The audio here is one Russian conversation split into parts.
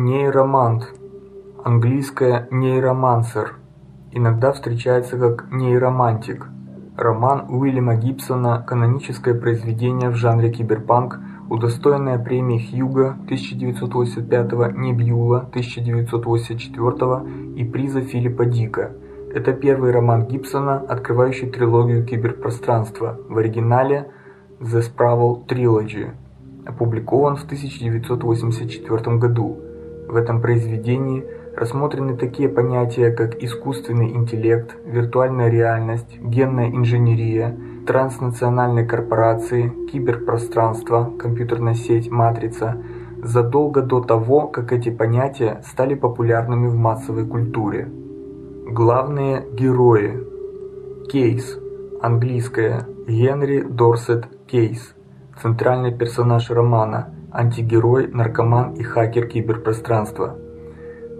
Нейромант. Английское нейромансер. Иногда встречается как нейромантик. Роман Уильяма Гибсона, каноническое произведение в жанре киберпанк, удостоенное премии Хьюга 1985, Небьюла 1984 и приза Филиппа Дика. Это первый роман Гибсона, открывающий трилогию киберпространства, в оригинале The Sprawl Trilogy, опубликован в 1984 году. В этом произведении рассмотрены такие понятия, как искусственный интеллект, виртуальная реальность, генная инженерия, транснациональные корпорации, киберпространство, компьютерная сеть, матрица, задолго до того, как эти понятия стали популярными в массовой культуре. Главные герои. Кейс. Английское. Генри Дорсет Кейс. Центральный персонаж романа антигерой, наркоман и хакер киберпространства.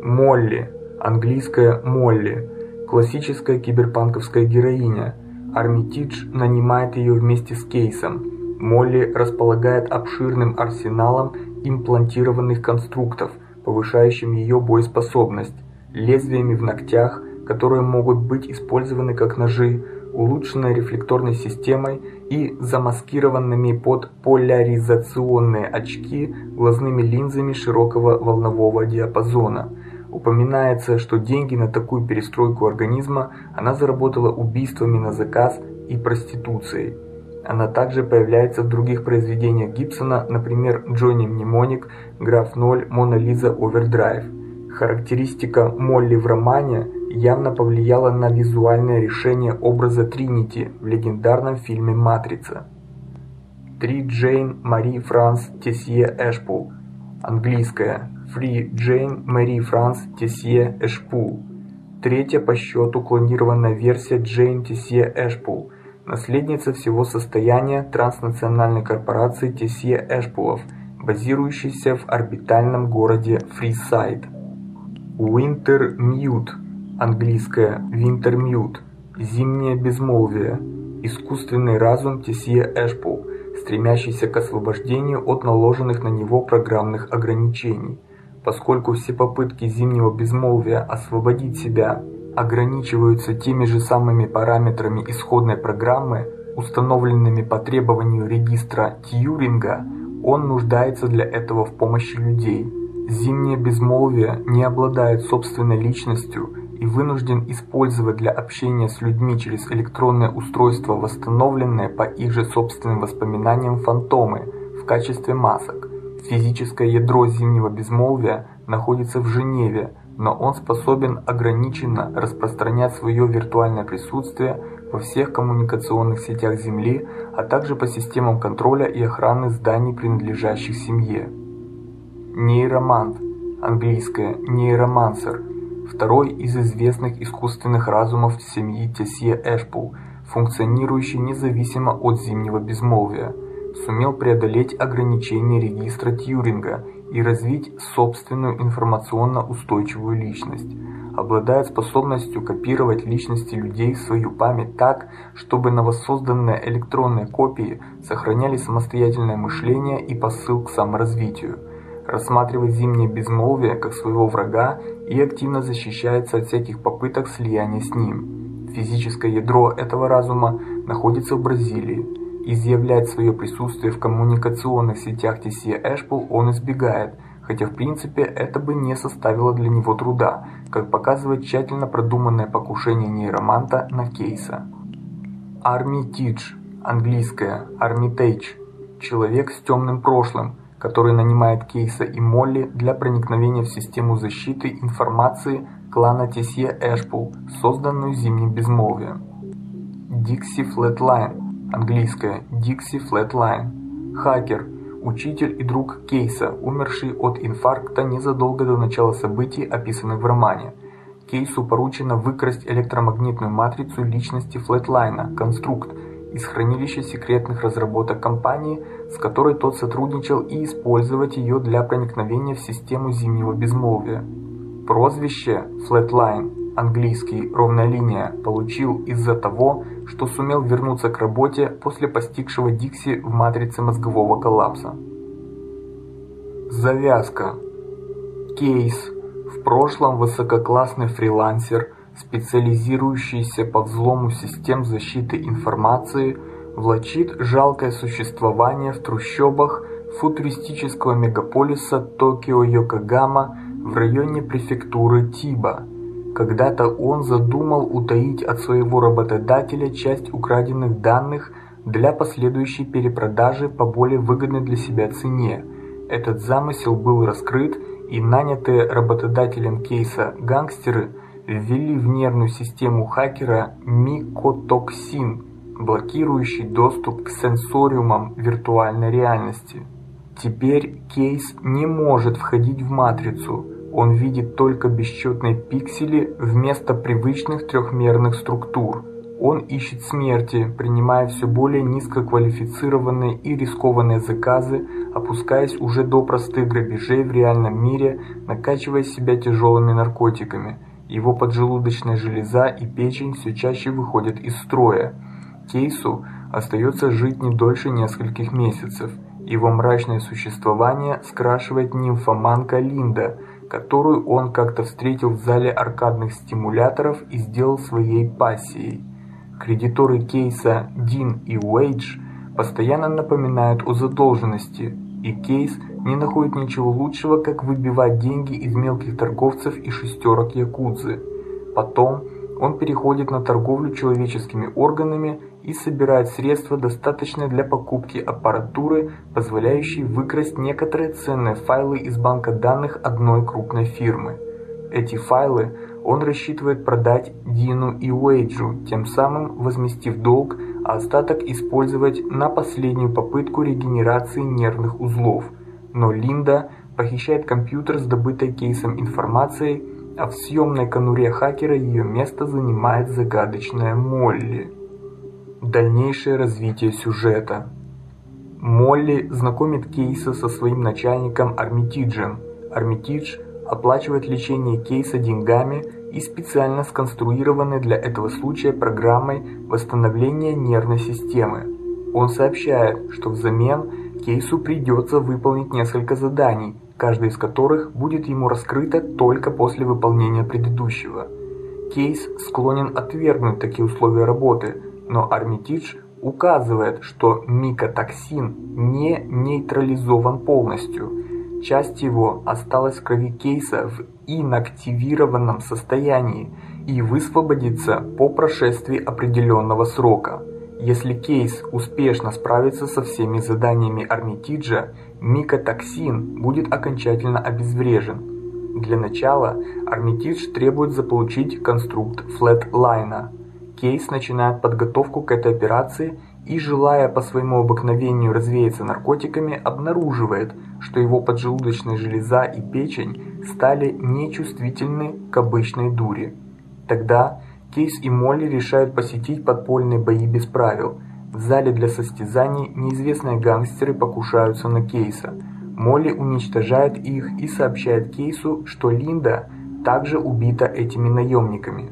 Молли, английская Молли, классическая киберпанковская героиня. Армитидж нанимает ее вместе с Кейсом. Молли располагает обширным арсеналом имплантированных конструктов, повышающим ее боеспособность, лезвиями в ногтях, которые могут быть использованы как ножи, улучшенной рефлекторной системой и замаскированными под поляризационные очки глазными линзами широкого волнового диапазона. Упоминается, что деньги на такую перестройку организма она заработала убийствами на заказ и проституцией. Она также появляется в других произведениях Гибсона, например, Джонни Мнемоник, Граф 0, Мона Лиза Овердрайв. Характеристика Молли в романе явно повлияла на визуальное решение образа Тринити в легендарном фильме Матрица. Три Джейн Мари Франс Тесье Эшпул. Английское Three Jane Marie-France Tessier-Ashpool. Третья по счету клонированная версия Джейн Тесье Эшпул, наследница всего состояния транснациональной корпорации Тесье Эшпулов, базирующейся в орбитальном городе Фрисайд. Уинтер Мьют английское Wintermute, зимнее безмолвие, искусственный разум Тесье Эшпул, стремящийся к освобождению от наложенных на него программных ограничений. Поскольку все попытки зимнего безмолвия освободить себя ограничиваются теми же самыми параметрами исходной программы, установленными по требованию регистра Тьюринга, он нуждается для этого в помощи людей. Зимнее безмолвие не обладает собственной личностью и вынужден использовать для общения с людьми через электронное устройство восстановленные по их же собственным воспоминаниям фантомы в качестве масок. Физическое ядро зимнего безмолвия находится в Женеве, но он способен ограниченно распространять свое виртуальное присутствие во всех коммуникационных сетях Земли, а также по системам контроля и охраны зданий, принадлежащих семье. Нейромант, английское нейромансер, второй из известных искусственных разумов семьи Тесье Эшпул, функционирующий независимо от зимнего безмолвия, сумел преодолеть ограничения регистра Тьюринга и развить собственную информационно устойчивую личность. Обладает способностью копировать личности людей в свою память так, чтобы новосозданные электронные копии сохраняли самостоятельное мышление и посыл к саморазвитию рассматривает зимнее безмолвие как своего врага и активно защищается от всяких попыток слияния с ним. Физическое ядро этого разума находится в Бразилии. Изъявлять свое присутствие в коммуникационных сетях TC Эшпул он избегает, хотя в принципе это бы не составило для него труда, как показывает тщательно продуманное покушение нейроманта на Кейса. Армитидж, английское Armitage, человек с темным прошлым, который нанимает Кейса и Молли для проникновения в систему защиты информации клана Тесье Эшпул, созданную Зимним Безмолвием. Дикси Флетлайн, английское Dixie Flatline, хакер, учитель и друг Кейса, умерший от инфаркта незадолго до начала событий, описанных в романе. Кейсу поручено выкрасть электромагнитную матрицу личности Флетлайна, конструкт, из хранилища секретных разработок компании, с которой тот сотрудничал, и использовать ее для проникновения в систему зимнего безмолвия. Прозвище Flatline, английский ровная линия, получил из-за того, что сумел вернуться к работе после постигшего Дикси в матрице мозгового коллапса. Завязка. Кейс, в прошлом высококлассный фрилансер, специализирующийся по взлому систем защиты информации, влачит жалкое существование в трущобах футуристического мегаполиса Токио-Йокогама в районе префектуры Тиба. Когда-то он задумал утаить от своего работодателя часть украденных данных для последующей перепродажи по более выгодной для себя цене. Этот замысел был раскрыт, и нанятые работодателем Кейса гангстеры ввели в нервную систему хакера микотоксин, блокирующий доступ к сенсориумам виртуальной реальности. Теперь Кейс не может входить в матрицу. Он видит только бесчетные пиксели вместо привычных трехмерных структур. Он ищет смерти, принимая все более низкоквалифицированные и рискованные заказы, опускаясь уже до простых грабежей в реальном мире, накачивая себя тяжелыми наркотиками. Его поджелудочная железа и печень все чаще выходят из строя. Кейсу остается жить не дольше нескольких месяцев. Его мрачное существование скрашивает нимфоманка Линда, которую он как-то встретил в зале аркадных стимуляторов и сделал своей пассией. Кредиторы Кейса Дин и Уэйдж постоянно напоминают о задолженности, и Кейс не находит ничего лучшего, как выбивать деньги из мелких торговцев и шестерок якудзы. Потом он переходит на торговлю человеческими органами и собирает средства, достаточные для покупки аппаратуры, позволяющей выкрасть некоторые ценные файлы из банка данных одной крупной фирмы. Эти файлы он рассчитывает продать Дину и Уэйджу, тем самым возместив долг, а остаток использовать на последнюю попытку регенерации нервных узлов. Но Линда похищает компьютер с добытой кейсом информацией, а в съемной конуре хакера ее место занимает загадочная Молли. Дальнейшее развитие сюжета. Молли знакомит Кейса со своим начальником Армитиджем. Армитидж оплачивает лечение Кейса деньгами и специально сконструированной для этого случая программой восстановления нервной системы. Он сообщает, что взамен Кейсу придется выполнить несколько заданий, каждое из которых будет ему раскрыто только после выполнения предыдущего. Кейс склонен отвергнуть такие условия работы, но Армитидж указывает, что микотоксин не нейтрализован полностью – Часть его осталась в крови Кейса в инактивированном состоянии и высвободится по прошествии определенного срока. Если Кейс успешно справится со всеми заданиями Армитиджа, микотоксин будет окончательно обезврежен. Для начала Армитидж требует заполучить конструкт Флетлайна. Кейс начинает подготовку к этой операции и, желая по своему обыкновению развеяться наркотиками, обнаруживает, что его поджелудочная железа и печень стали нечувствительны к обычной дуре. Тогда Кейс и Молли решают посетить подпольные бои без правил. В зале для состязаний неизвестные гангстеры покушаются на Кейса. Молли уничтожает их и сообщает Кейсу, что Линда также убита этими наемниками.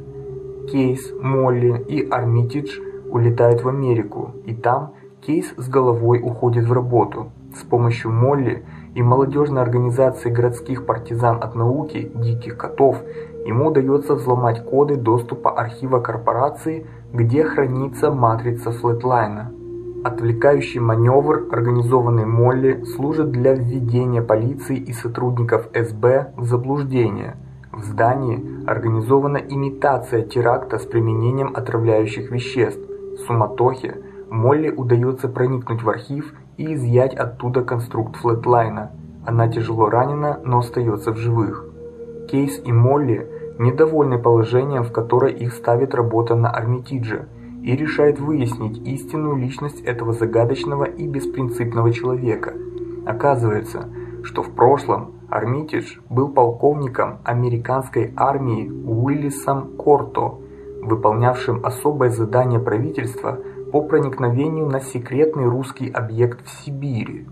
Кейс, Молли и Армитидж улетают в Америку, и там Кейс с головой уходит в работу. С помощью Молли и молодежной организации городских партизан от науки «Диких котов» ему удается взломать коды доступа архива корпорации, где хранится матрица Флетлайна. Отвлекающий маневр, организованный Молли, служит для введения полиции и сотрудников СБ в заблуждение. В здании организована имитация теракта с применением отравляющих веществ суматохе Молли удается проникнуть в архив и изъять оттуда конструкт флетлайна. Она тяжело ранена, но остается в живых. Кейс и Молли недовольны положением, в которое их ставит работа на Армитидже, и решают выяснить истинную личность этого загадочного и беспринципного человека. Оказывается, что в прошлом Армитидж был полковником американской армии Уиллисом Корто, выполнявшим особое задание правительства по проникновению на секретный русский объект в Сибири.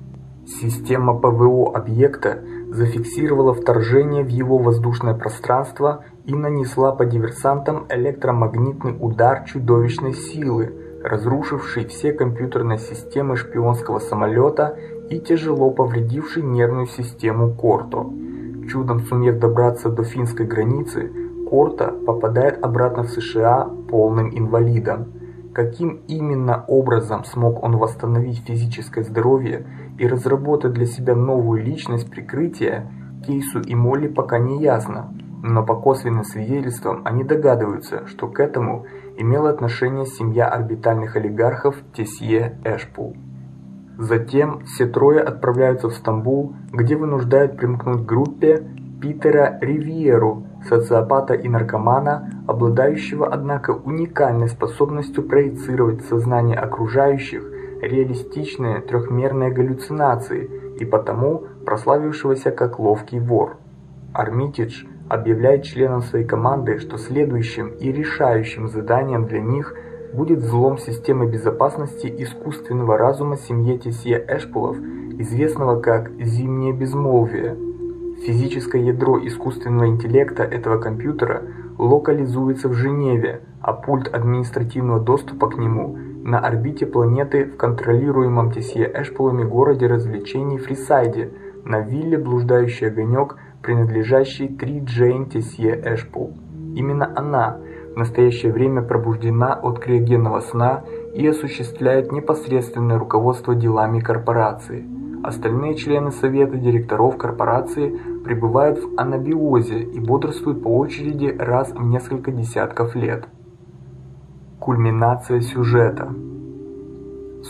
Система ПВО объекта зафиксировала вторжение в его воздушное пространство и нанесла по диверсантам электромагнитный удар чудовищной силы, разрушивший все компьютерные системы шпионского самолета и тяжело повредивший нервную систему Корто. чудом сумев добраться до финской границы, Корта попадает обратно в США полным инвалидом. Каким именно образом смог он восстановить физическое здоровье и разработать для себя новую личность прикрытия, Кейсу и Молли пока не ясно, но по косвенным свидетельствам они догадываются, что к этому имела отношение семья орбитальных олигархов Тесье Эшпул. Затем все трое отправляются в Стамбул, где вынуждают примкнуть к группе Питера Ривьеру, социопата и наркомана, обладающего, однако, уникальной способностью проецировать сознание окружающих реалистичные трехмерные галлюцинации и потому прославившегося как ловкий вор. Армитидж объявляет членам своей команды, что следующим и решающим заданием для них будет взлом системы безопасности искусственного разума семьи Тесье Эшпулов, известного как «Зимнее безмолвие». Физическое ядро искусственного интеллекта этого компьютера локализуется в Женеве, а пульт административного доступа к нему на орбите планеты в контролируемом Тесье Эшпулами городе развлечений Фрисайде, на вилле блуждающий огонек, принадлежащий Три Джейн Тесье Эшпул. Именно она в настоящее время пробуждена от криогенного сна и осуществляет непосредственное руководство делами корпорации. Остальные члены совета директоров корпорации пребывают в анабиозе и бодрствуют по очереди раз в несколько десятков лет. Кульминация сюжета.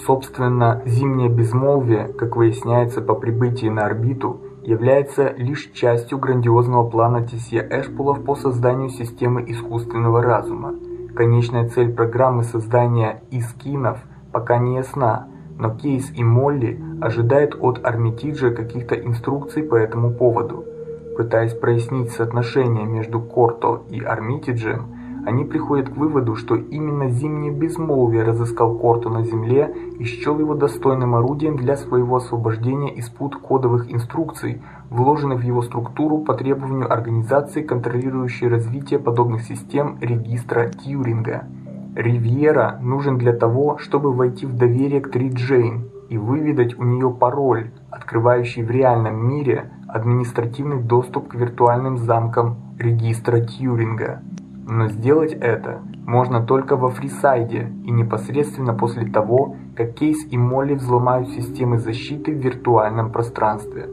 Собственно, зимнее безмолвие, как выясняется по прибытии на орбиту, является лишь частью грандиозного плана Тесье Эшпулов по созданию системы искусственного разума. Конечная цель программы создания искинов пока не ясна, но Кейс и Молли ожидают от Армитиджа каких-то инструкций по этому поводу. Пытаясь прояснить соотношение между Корто и Армитиджем, они приходят к выводу, что именно зимнее безмолвие разыскал Корту на земле и счел его достойным орудием для своего освобождения из пут кодовых инструкций, вложенных в его структуру по требованию организации, контролирующей развитие подобных систем регистра Тьюринга. Ривьера нужен для того, чтобы войти в доверие к Три Джейн и выведать у нее пароль, открывающий в реальном мире административный доступ к виртуальным замкам регистра Тьюринга. Но сделать это можно только во фрисайде и непосредственно после того, как Кейс и Молли взломают системы защиты в виртуальном пространстве.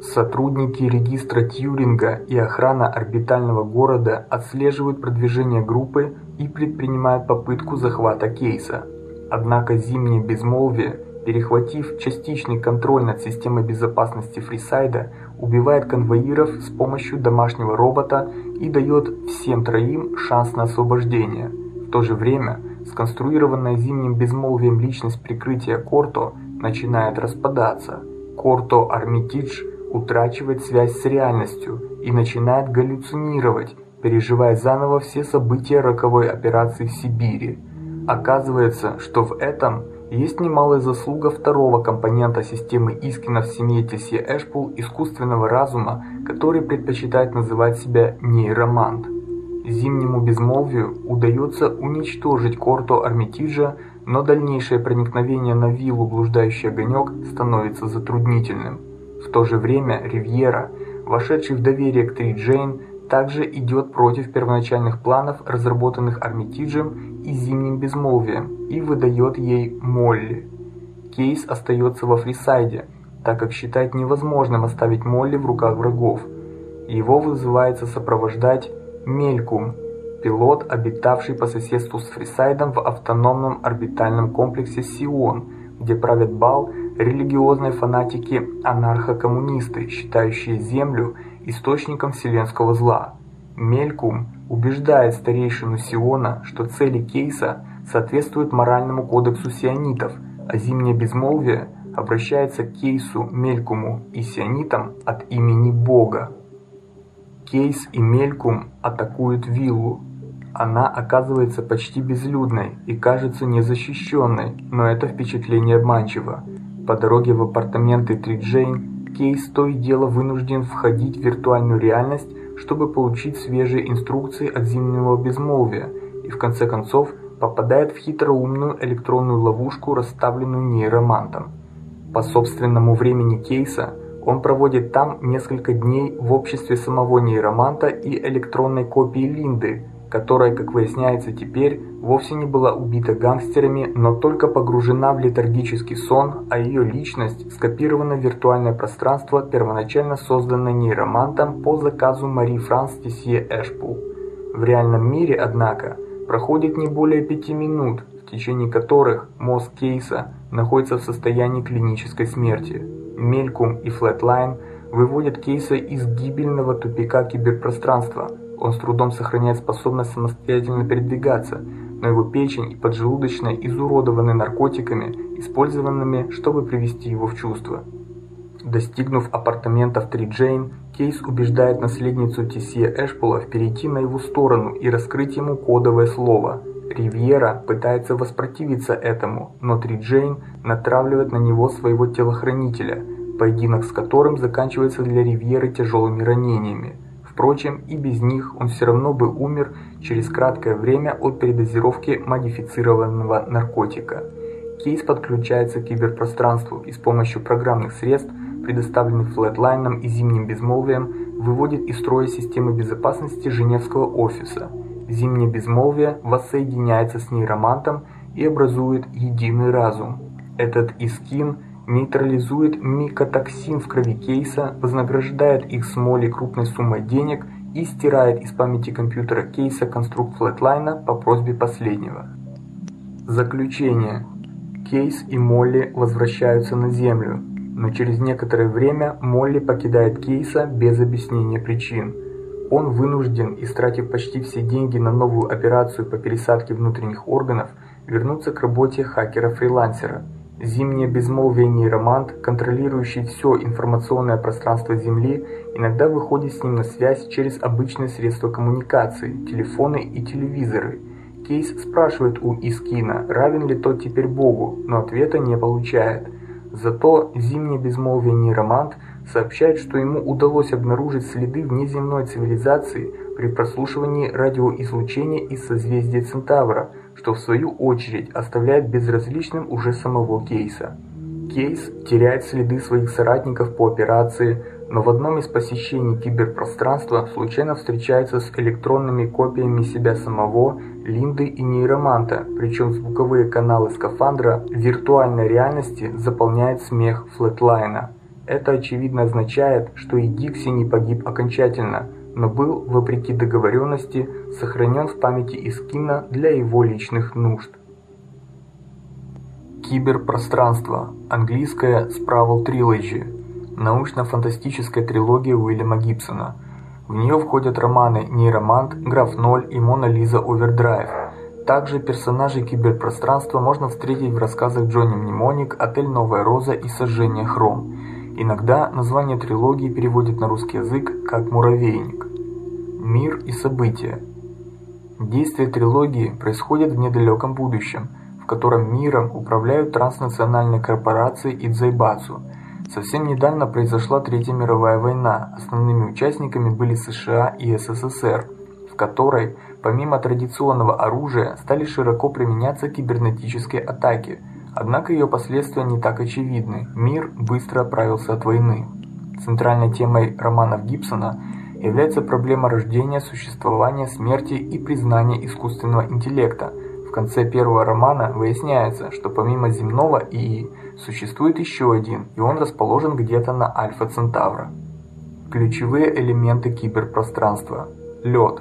Сотрудники регистра Тьюринга и охрана орбитального города отслеживают продвижение группы и предпринимают попытку захвата Кейса. Однако зимнее безмолвие, перехватив частичный контроль над системой безопасности Фрисайда, убивает конвоиров с помощью домашнего робота и дает всем троим шанс на освобождение. В то же время сконструированная зимним безмолвием личность прикрытия Корто начинает распадаться. Корто Армитидж утрачивает связь с реальностью и начинает галлюцинировать, переживая заново все события роковой операции в Сибири. Оказывается, что в этом есть немалая заслуга второго компонента системы Искина в семье Тесье Эшпул искусственного разума, который предпочитает называть себя нейромант. Зимнему безмолвию удается уничтожить Корто Армитиджа, но дальнейшее проникновение на виллу блуждающий огонек становится затруднительным. В то же время Ривьера, вошедший в доверие к Три Джейн, также идет против первоначальных планов, разработанных Армитиджем и Зимним безмолвием, и выдает ей Молли. Кейс остается во Фрисайде, так как считает невозможным оставить Молли в руках врагов. Его вызывается сопровождать Мелькум, пилот, обитавший по соседству с Фрисайдом в автономном орбитальном комплексе Сион, где правят бал религиозные фанатики анархо-коммунисты, считающие Землю источником вселенского зла. Мелькум убеждает старейшину Сиона, что цели Кейса соответствуют моральному кодексу сионитов, а зимнее безмолвие обращается к Кейсу, Мелькуму и сионитам от имени Бога. Кейс и Мелькум атакуют виллу. Она оказывается почти безлюдной и кажется незащищенной, но это впечатление обманчиво. По дороге в апартаменты Три Джейн Кейс то и дело вынужден входить в виртуальную реальность, чтобы получить свежие инструкции от зимнего безмолвия, и в конце концов попадает в хитроумную электронную ловушку, расставленную нейромантом. По собственному времени Кейса Он проводит там несколько дней в обществе самого нейроманта и электронной копии Линды, которая, как выясняется теперь, вовсе не была убита гангстерами, но только погружена в летаргический сон, а ее личность скопирована в виртуальное пространство, первоначально созданное нейромантом по заказу Мари Франс Тисье Эшпул. В реальном мире, однако, проходит не более пяти минут, в течение которых мозг Кейса находится в состоянии клинической смерти. Мелькум и Флетлайн выводят Кейса из гибельного тупика киберпространства – он с трудом сохраняет способность самостоятельно передвигаться, но его печень и поджелудочная изуродованы наркотиками, использованными, чтобы привести его в чувство. Достигнув апартаментов Три Джейн, Кейс убеждает наследницу Тисье Эшпола перейти на его сторону и раскрыть ему кодовое слово. Ривьера пытается воспротивиться этому, но Три Джейн натравливает на него своего телохранителя, поединок с которым заканчивается для Ривьеры тяжелыми ранениями. Впрочем, и без них он все равно бы умер через краткое время от передозировки модифицированного наркотика. Кейс подключается к киберпространству и с помощью программных средств, предоставленных Флетлайном и Зимним Безмолвием, выводит из строя системы безопасности Женевского офиса. Зимнее Безмолвие воссоединяется с нейромантом и образует единый разум. Этот искин – нейтрализует микотоксин в крови Кейса, вознаграждает их смолей крупной суммой денег и стирает из памяти компьютера Кейса конструкт флетлайна по просьбе последнего. Заключение. Кейс и Молли возвращаются на Землю, но через некоторое время Молли покидает Кейса без объяснения причин. Он вынужден, истратив почти все деньги на новую операцию по пересадке внутренних органов, вернуться к работе хакера-фрилансера – Зимнее безмолвие нейромант, контролирующий все информационное пространство Земли, иногда выходит с ним на связь через обычные средства коммуникации, телефоны и телевизоры. Кейс спрашивает у Искина, равен ли тот теперь Богу, но ответа не получает. Зато зимнее безмолвие нейромант сообщает, что ему удалось обнаружить следы внеземной цивилизации при прослушивании радиоизлучения из созвездия Центавра – что в свою очередь оставляет безразличным уже самого Кейса. Кейс теряет следы своих соратников по операции, но в одном из посещений киберпространства случайно встречается с электронными копиями себя самого, Линды и нейроманта, причем звуковые каналы скафандра виртуальной реальности заполняет смех Флетлайна. Это очевидно означает, что и Дикси не погиб окончательно, но был, вопреки договоренности, сохранен в памяти Искина для его личных нужд. Киберпространство. Английское Sprawl Trilogy. Научно-фантастическая трилогия Уильяма Гибсона. В нее входят романы Нейромант, Граф Ноль и Мона Лиза Овердрайв. Также персонажей киберпространства можно встретить в рассказах Джонни Мнемоник, Отель Новая Роза и Сожжение Хром. Иногда название трилогии переводят на русский язык как «Муравейник». Мир и события. Действие трилогии происходит в недалеком будущем, в котором миром управляют транснациональные корпорации и Дзайбацу. Совсем недавно произошла Третья мировая война. Основными участниками были США и СССР, в которой, помимо традиционного оружия, стали широко применяться кибернетические атаки – Однако ее последствия не так очевидны. Мир быстро оправился от войны. Центральной темой романов Гибсона является проблема рождения, существования, смерти и признания искусственного интеллекта. В конце первого романа выясняется, что помимо земного ИИ существует еще один, и он расположен где-то на Альфа Центавра. Ключевые элементы киберпространства. Лед.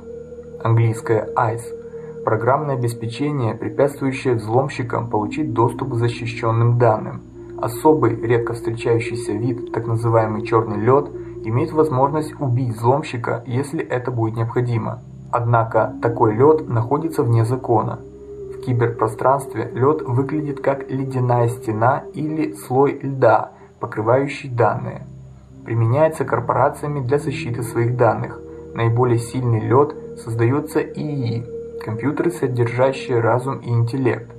Английское ice Программное обеспечение, препятствующее взломщикам получить доступ к защищенным данным. Особый, редко встречающийся вид, так называемый черный лед, имеет возможность убить взломщика, если это будет необходимо. Однако такой лед находится вне закона. В киберпространстве лед выглядит как ледяная стена или слой льда, покрывающий данные. Применяется корпорациями для защиты своих данных. Наиболее сильный лед создается ИИ, компьютеры, содержащие разум и интеллект.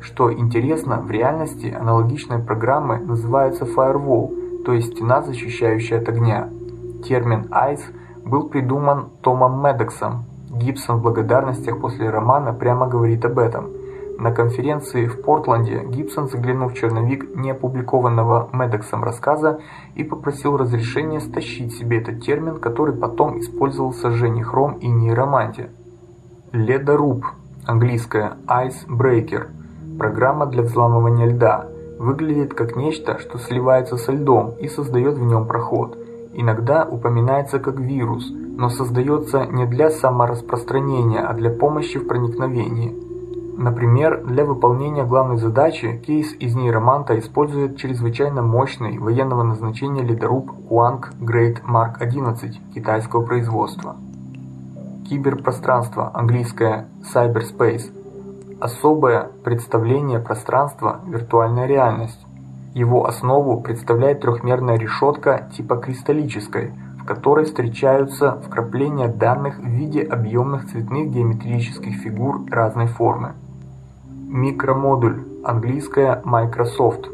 Что интересно, в реальности аналогичные программы называются firewall, то есть стена, защищающая от огня. Термин ICE был придуман Томом Медексом. Гибсон в благодарностях после романа прямо говорит об этом. На конференции в Портленде Гибсон заглянул в черновик неопубликованного Медексом рассказа и попросил разрешения стащить себе этот термин, который потом использовался Женей Хром и нейроманте. Ледоруб, английское Ice Breaker, программа для взламывания льда, выглядит как нечто, что сливается со льдом и создает в нем проход. Иногда упоминается как вирус, но создается не для самораспространения, а для помощи в проникновении. Например, для выполнения главной задачи кейс из нейроманта использует чрезвычайно мощный военного назначения ледоруб Quang Great Mark 11 китайского производства. Киберпространство, английское cyberspace, особое представление пространства виртуальная реальность. Его основу представляет трехмерная решетка типа кристаллической, в которой встречаются вкрапления данных в виде объемных цветных геометрических фигур разной формы. Микромодуль, английское Microsoft,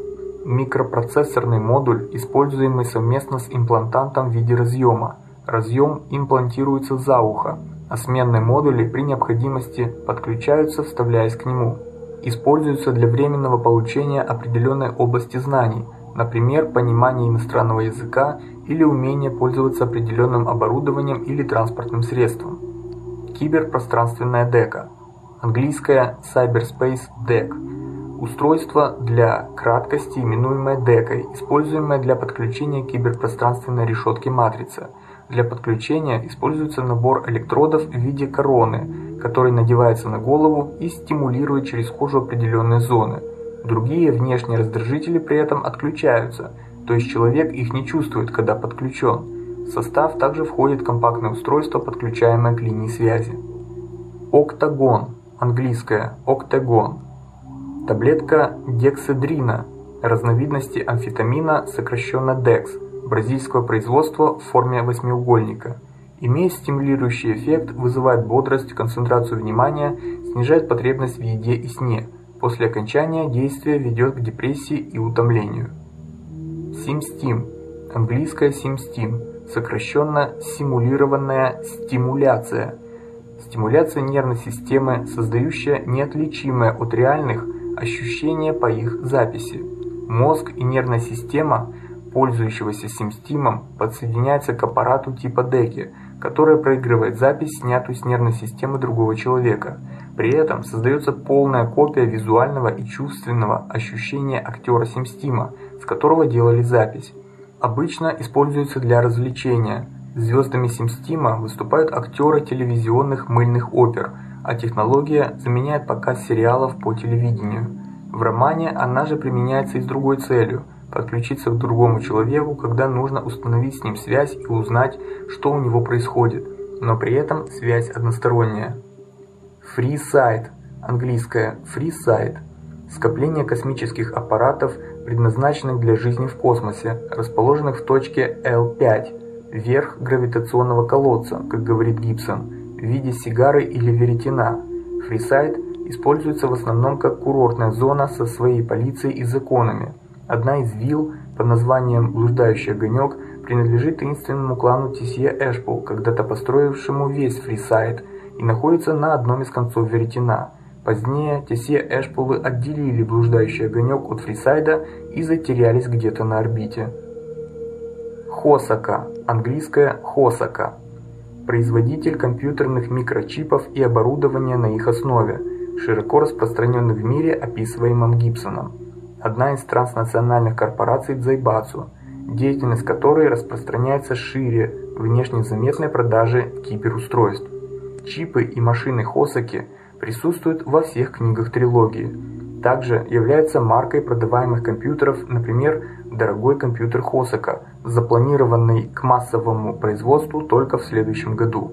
микропроцессорный модуль, используемый совместно с имплантантом в виде разъема. Разъем имплантируется за ухо, а сменные модули при необходимости подключаются, вставляясь к нему. Используются для временного получения определенной области знаний, например, понимания иностранного языка или умения пользоваться определенным оборудованием или транспортным средством. Киберпространственная дека английское Cyberspace DEC, устройство для краткости, именуемое декой, используемое для подключения киберпространственной решетки матрицы. Для подключения используется набор электродов в виде короны, который надевается на голову и стимулирует через кожу определенные зоны. Другие внешние раздражители при этом отключаются, то есть человек их не чувствует, когда подключен. В состав также входит компактное устройство, подключаемое к линии связи. Октагон английское октагон. Таблетка декседрина, разновидности амфетамина, сокращенно декс, бразильского производства в форме восьмиугольника. Имеет стимулирующий эффект, вызывает бодрость, концентрацию внимания, снижает потребность в еде и сне. После окончания действие ведет к депрессии и утомлению. Симстим, английское симстим, сокращенно симулированная стимуляция – Стимуляция нервной системы, создающая неотличимое от реальных ощущения по их записи. Мозг и нервная система, пользующегося симстимом, подсоединяются к аппарату типа деки, которая проигрывает запись, снятую с нервной системы другого человека. При этом создается полная копия визуального и чувственного ощущения актера симстима, с которого делали запись. Обычно используется для развлечения – Звездами Симстима выступают актеры телевизионных мыльных опер, а технология заменяет показ сериалов по телевидению. В романе она же применяется и с другой целью подключиться к другому человеку, когда нужно установить с ним связь и узнать, что у него происходит, но при этом связь односторонняя. FreeSight, английское FreeSight, скопление космических аппаратов, предназначенных для жизни в космосе, расположенных в точке L5 верх гравитационного колодца, как говорит Гибсон, в виде сигары или веретена. Фрисайд используется в основном как курортная зона со своей полицией и законами. Одна из вилл под названием «Блуждающий огонек» принадлежит таинственному клану Тисье Эшпол, когда-то построившему весь Фрисайд, и находится на одном из концов веретена. Позднее Тесье Эшполы отделили блуждающий огонек от Фрисайда и затерялись где-то на орбите. Хосака, английское Хосака, производитель компьютерных микрочипов и оборудования на их основе, широко распространенный в мире, описываемом Гибсоном. Одна из транснациональных корпораций Дзайбацу, деятельность которой распространяется шире внешне заметной продажи киберустройств. Чипы и машины Хосаки присутствуют во всех книгах трилогии. Также является маркой продаваемых компьютеров, например, дорогой компьютер Хосака, запланированный к массовому производству только в следующем году.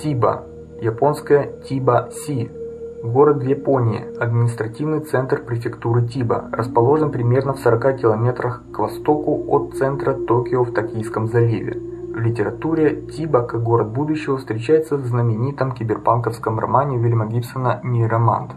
Тиба, японское Тиба-Си, город в Японии, административный центр префектуры Тиба, расположен примерно в 40 километрах к востоку от центра Токио в Токийском заливе. В литературе Тиба как город будущего встречается в знаменитом киберпанковском романе Вильяма Гибсона «Нейромант».